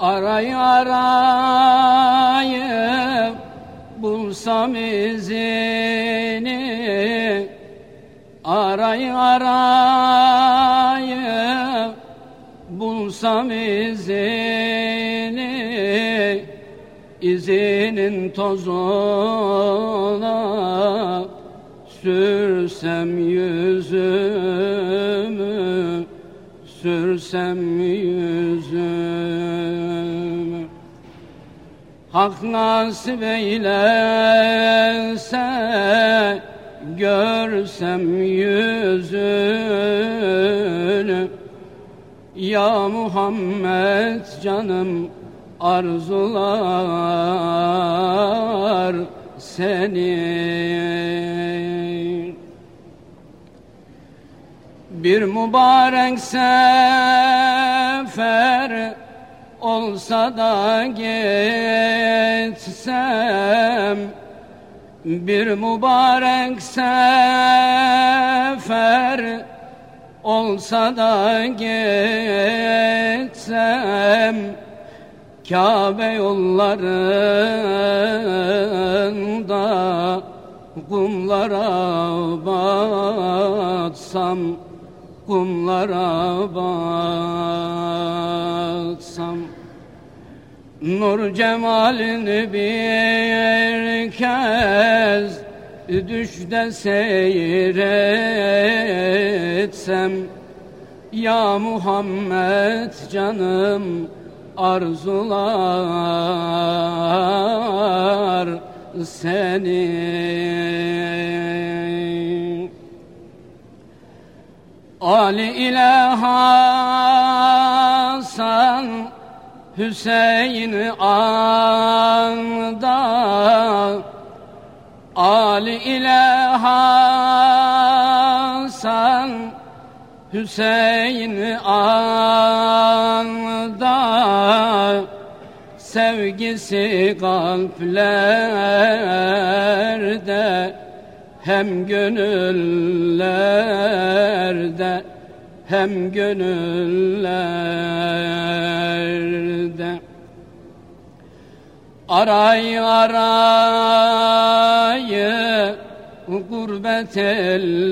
Aray arayıp bulsam izini. Aray arayıp bulsam izini. İzinin tozuna sürsem yüzümü sürsem yüzümü Hak nasip eylese görsem yüzünü. Ya Muhammed canım arzular seni. Bir mübarek sefer olsa da geçsem Bir mübarek sefer olsa da geçsem Kabe yollarında kumlara batsam kumlara batsam Nur cemalini bir kez düşte seyretsem Ya Muhammed canım arzular seni Ali ile Hasan Hüseyin anda. Ali ile Hasan Hüseyin anda. Sevgisi kalplerde hem gönüllerde hem gönüllerde. Aray arayı gurbet ellerde.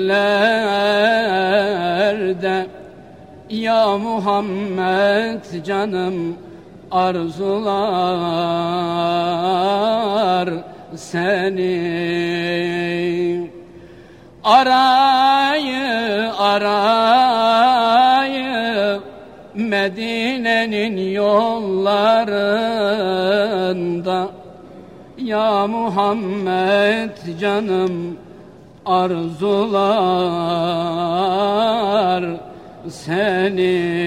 Ya Muhammed canım arzular seni. Arayı arayı Medine'nin yollarında. Ya Muhammed canım arzular seni